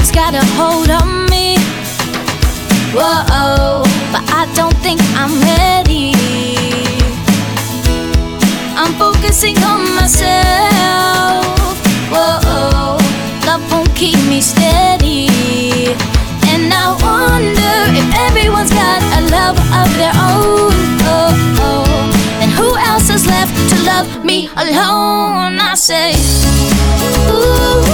love's got a hold on me. Whoa. I don't think I'm ready. I'm focusing on myself. Whoa, love won't keep me steady. And I wonder if everyone's got a love of their own. Oh, oh. And who else is left to love me alone? I say, ooh.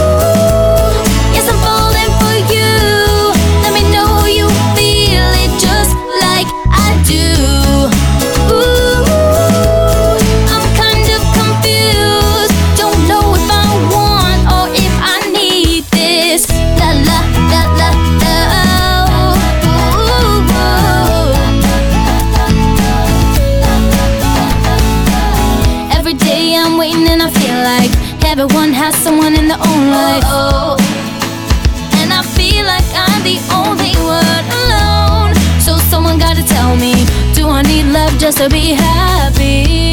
everyone has someone in their own life. Oh. And I feel like I'm the only one alone. So someone gotta tell me, do I need love just to be happy?